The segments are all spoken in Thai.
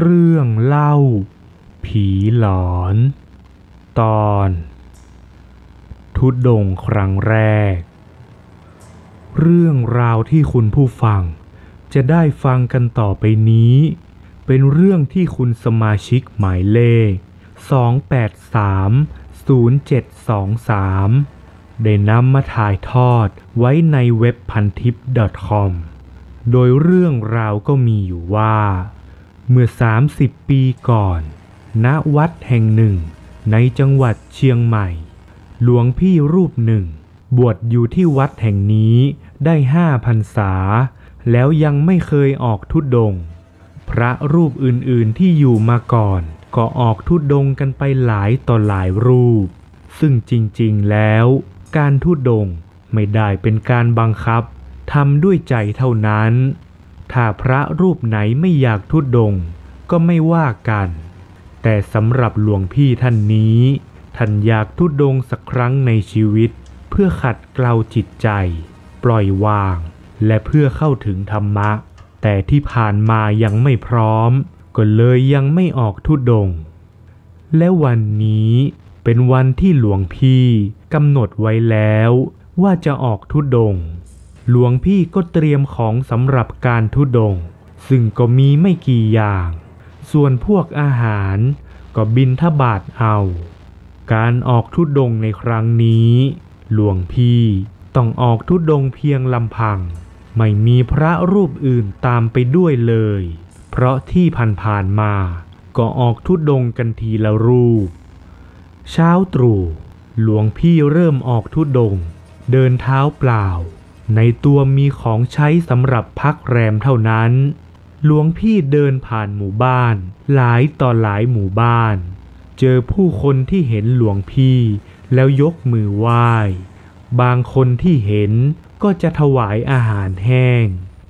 เรื่องเล่า ผีหลอน ตอน ทุดงค์ครั้งแรก เรื่องราวที่คุณผู้ฟัง จะได้ฟังกันต่อไปนี้ เป็นเรื่องที่คุณสมาชิกหมายเลข 2830723 ได้นำมาถ่ายทอดไว้ในเว็บพันทิป .com โดยเรื่องราวก็มีอยู่ว่า เมื่อ 30 ปีก่อน ณ วัดแห่งหนึ่ง ในจังหวัดเชียงใหม่ หลวงพี่รูปหนึ่ง บวชอยู่ที่วัดแห่งนี้ได้ห้าพรรษา แล้วยังไม่เคยออกทุดงพระรูปอื่นๆที่อยู่มาก่อน ก็ออกทุดงกันไปหลายต่อหลายรูป ซึ่งจริงๆแล้ว การทุดงไม่ได้เป็นการบังคับทำด้วยใจเท่านั้น ถ้าพระรูปไหนไม่อยากทุดงก็ไม่ว่ากัน แต่สำหรับหลวงพี่ท่านนี้ ท่านอยากทุดงสักครั้งในชีวิต เพื่อขัดเกลาจิตใจ ปล่อยวาง และเพื่อเข้าถึงธรรมะ แต่ที่ผ่านมายังไม่พร้อม ก็เลยยังไม่ออกทุดง และวันนี้เป็นวันที่หลวงพี่กำหนดไว้แล้วว่าจะออกทุดง หลวงพี่ก็เตรียมของสำหรับการทุดง ซึ่งก็มีไม่กี่อย่าง ส่วนพวกอาหารก็บินทบาทเอา การออกทุดงในครั้งนี้ หลวงพี่ต้องออกทุดงเพียงลำพัง ไม่มีพระรูปอื่นตามไปด้วยเลย เพราะที่ผ่านๆมาก็ออกทุดงกันทีละรูป เช้าตรู่หลวงพี่เริ่มออกทุดง เดินเท้าเปล่า ในตัวมีของใช้สำหรับพักแรมเท่านั้น หลวงพี่เดินผ่านหมู่บ้าน หลายต่อหลายหมู่บ้าน เจอผู้คนที่เห็นหลวงพี่ แล้วยกมือไหว้ บางคนที่เห็นก็จะถวายอาหารแห้ง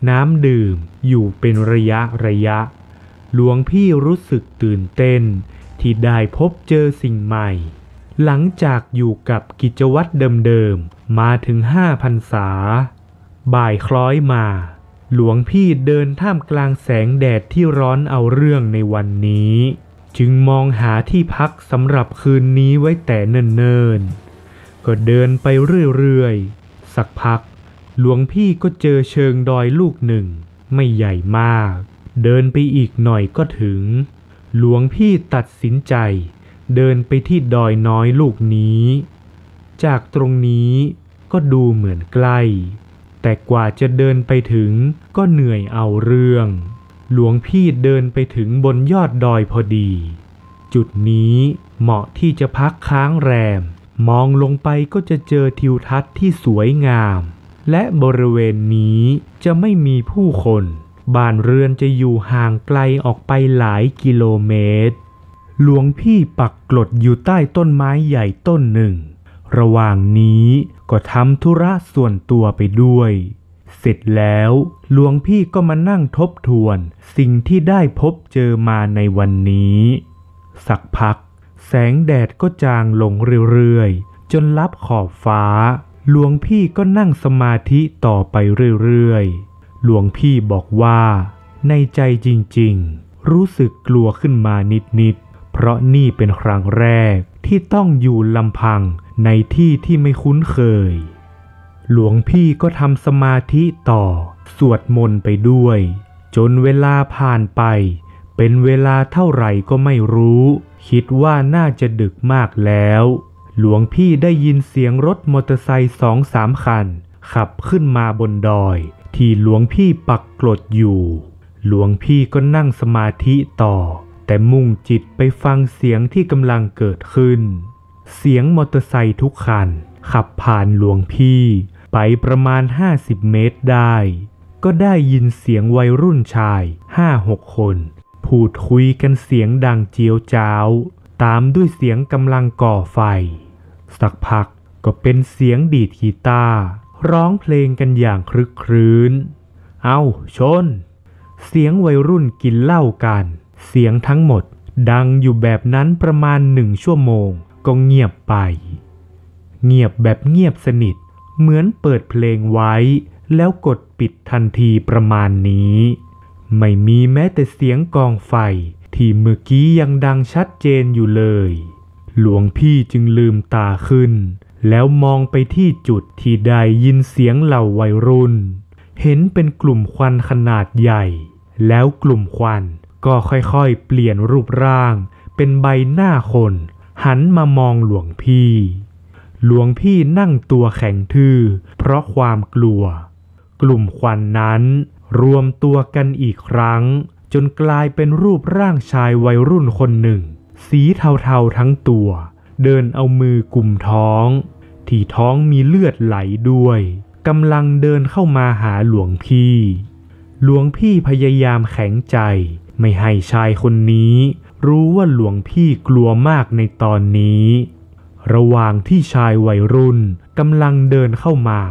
น้ำดื่มอยู่เป็นระยะระยะ หลวงพี่รู้สึกตื่นเต้นที่ได้พบเจอสิ่งใหม่ หลังจากอยู่กับกิจวัตรเดิมๆ มาถึงห้าพรรษา บ่ายคล้อยมา หลวงพี่เดินท่ามกลางแสงแดดที่ร้อนเอาเรื่องในวันนี้ จึงมองหาที่พักสำหรับคืนนี้ไว้แต่เนิ่นๆ ก็เดินไปเรื่อยๆ สักพัก หลวงพี่ก็เจอเชิงดอยลูกหนึ่ง ไม่ใหญ่มาก เดินไปอีกหน่อยก็ถึง หลวงพี่ตัดสินใจ เดินไปที่ดอยน้อยลูกนี้ จากตรงนี้ก็ดูเหมือนใกล้ แต่กว่าจะเดินไปถึงก็เหนื่อยเอาเรื่อง หลวงพี่เดินไปถึงบนยอดดอยพอดี จุดนี้เหมาะที่จะพักค้างแรม มองลงไปก็จะเจอทิวทัศน์ที่สวยงาม และบริเวณนี้จะไม่มีผู้คน บ้านเรือนจะอยู่ห่างไกลออกไปหลายกิโลเมตร หลวงพี่ปักกลดอยู่ใต้ต้นไม้ใหญ่ต้นหนึ่ง ระหว่างนี้ก็ทำธุระส่วนตัวไปด้วย เสร็จแล้วหลวงพี่ก็มานั่งทบทวน สิ่งที่ได้พบเจอมาในวันนี้ สักพัก แสงแดดก็จางลงเรื่อยๆ จนลับขอบฟ้า หลวงพี่ก็นั่งสมาธิต่อไปเรื่อยๆ หลวงพี่บอกว่า ในใจจริงๆ รู้สึกกลัวขึ้นมานิดๆ เพราะนี่เป็นครั้งแรกที่ต้องอยู่ลำพังในที่ที่ไม่คุ้นเคย หลวงพี่ก็ทำสมาธิต่อ สวดมนต์ไปด้วย จนเวลาผ่านไป เป็นเวลาเท่าไหร่ก็ไม่รู้ คิดว่าน่าจะดึกมากแล้ว หลวงพี่ได้ยินเสียงรถมอเตอร์ไซค์สองสามคัน ขับขึ้นมาบนดอย ที่หลวงพี่ปักกลดอยู่ หลวงพี่ก็นั่งสมาธิต่อ แต่มุ่งจิตไปฟังเสียงที่กำลังเกิดขึ้น เสียงมอเตอร์ไซค์ทุกคัน ขับผ่านหลวงพี่ ไปประมาณ 50 เมตรได้ ก็ได้ยินเสียงวัยรุ่นชายห้าหกคน พูดคุยกันเสียงดังเจียวจ้าว ตามด้วยเสียงกำลังก่อไฟ สักพักก็เป็นเสียงดีดกีตาร์ร้องเพลงกันอย่างครึกครื้น เอาชน เสียงวัยรุ่นกินเหล้ากัน เสียงทั้งหมดดังอยู่แบบนั้นประมาณหนึ่งชั่วโมงก็เงียบไป เงียบแบบเงียบสนิท เหมือนเปิดเพลงไว้ แล้วกดปิดทันทีประมาณนี้ ไม่มีแม้แต่เสียงกองไฟที่เมื่อกี้ยังดังชัดเจนอยู่เลย หลวงพี่จึงลืมตาขึ้น แล้วมองไปที่จุดที่ได้ยินเสียงเหล่าวัยรุ่น เห็นเป็นกลุ่มควันขนาดใหญ่ แล้วกลุ่มควัน ก็ค่อยๆ เปลี่ยนรูปร่าง เป็นใบหน้าคน หันมามองหลวงพี่ หลวงพี่นั่งตัวแข็งทื่อ เพราะความกลัว กลุ่มควันนั้น รวมตัวกันอีกครั้ง จนกลายเป็นรูปร่างชายวัยรุ่นคนหนึ่ง สีเทาๆทั้งตัว เดินเอามือกุมท้อง ที่ท้องมีเลือดไหลด้วยกำลังเดินเข้ามาหาหลวงพี่ หลวงพี่พยายามแข็งใจ ไม่ให้ชายคนนี้ รู้ว่าหลวงพี่กลัวมากในตอนนี้ ระหว่างที่ชายวัยรุ่นกำลังเดินเข้ามา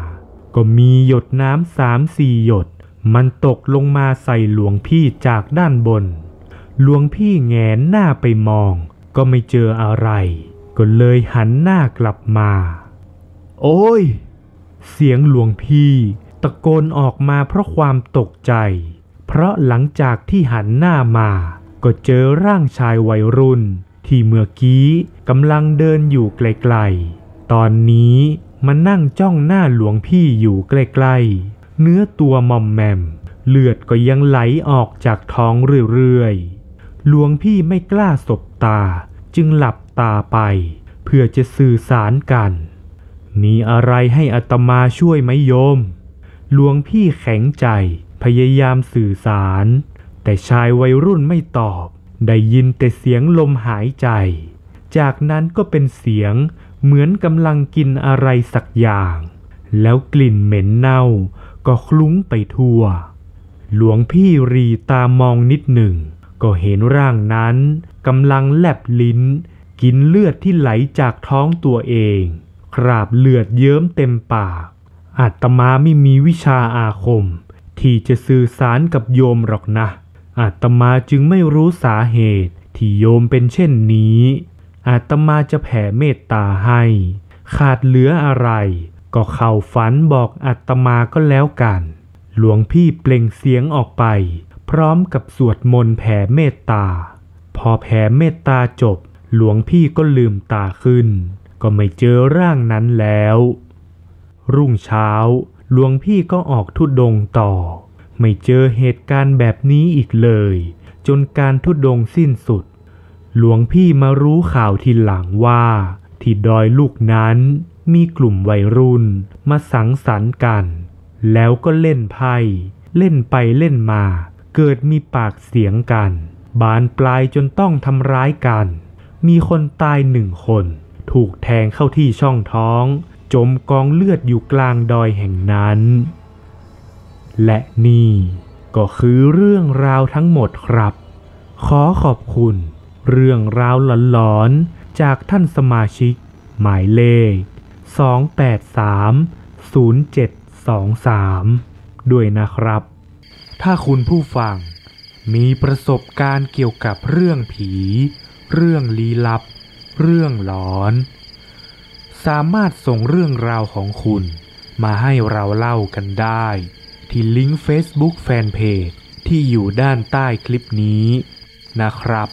ก็มีหยดน้ำสามสี่หยด มันตกลงมาใส่หลวงพี่จากด้านบน หลวงพี่แงนหน้าไปมอง ก็ไม่เจออะไร ก็เลยหันหน้ากลับมา โอ้ย เสียงหลวงพี่ตะโกนออกมาเพราะความตกใจ เพราะหลังจากที่หันหน้ามาก็เจอร่างชายวัยรุ่น ที่เมื่อกี้กำลังเดินอยู่ไกลๆ ตอนนี้มานั่งจ้องหน้าหลวงพี่อยู่ใกล้ๆ เนื้อตัวมอมแมม เลือดก็ยังไหลออกจากท้องเรื่อยๆ หลวงพี่ไม่กล้าสบตาจึงหลับตาไป เพื่อจะสื่อสารกัน มีอะไรให้อัตมาช่วยไหมโยม หลวงพี่แข็งใจ พยายามสื่อสาร แต่ชายวัยรุ่นไม่ตอบ ได้ยินแต่เสียงลมหายใจ จากนั้นก็เป็นเสียงเหมือนกำลังกินอะไรสักอย่าง แล้วกลิ่นเหม็นเน่าก็คลุ้งไปทั่ว หลวงพี่รีตามองนิดหนึ่ง ก็เห็นร่างนั้นกำลังแลบลิ้น กินเลือดที่ไหลจากท้องตัวเอง คราบเลือดเยิ้มเต็มปากอาตมาไม่มีวิชาอาคม ที่จะสื่อสารกับโยมหรอกนะ อาตมาจึงไม่รู้สาเหตุ ที่โยมเป็นเช่นนี้ อาตมาจะแผ่เมตตาให้ ขาดเหลืออะไร ก็เข้าฝันบอกอาตมาก็แล้วกัน หลวงพี่เปล่งเสียงออกไป พร้อมกับสวดมนต์แผ่เมตตา พอแผ่เมตตาจบ หลวงพี่ก็ลืมตาขึ้น ก็ไม่เจอร่างนั้นแล้ว รุ่งเช้า หลวงพี่ก็ออกทุดงต่อ ไม่เจอเหตุการณ์แบบนี้อีกเลย จนการทุดงสิ้นสุด หลวงพี่มารู้ข่าวทีหลังว่า ที่ดอยลูกนั้นมีกลุ่มวัยรุ่นมาสังสรรค์กัน แล้วก็เล่นไพ่เล่นไปเล่นมา เกิดมีปากเสียงกัน บานปลายจนต้องทำร้ายกัน มีคนตายหนึ่งคน ถูกแทงเข้าที่ช่องท้อง จมกองเลือดอยู่กลางดอยแห่งนั้น และนี่ก็คือเรื่องราวทั้งหมดครับ ขอขอบคุณ เรื่องราวหลอนๆ จากท่านสมาชิก หมายเลข 2830723 ด้วยนะครับ ถ้าคุณผู้ฟังมีประสบการณ์เกี่ยวกับเรื่องผี เรื่องลี้ลับ เรื่องหลอน สามารถส่งเรื่องราวของคุณ มาให้เราเล่ากันได้ ที่ลิงก์ Facebook Fanpage ที่อยู่ด้านใต้คลิปนี้นะครับ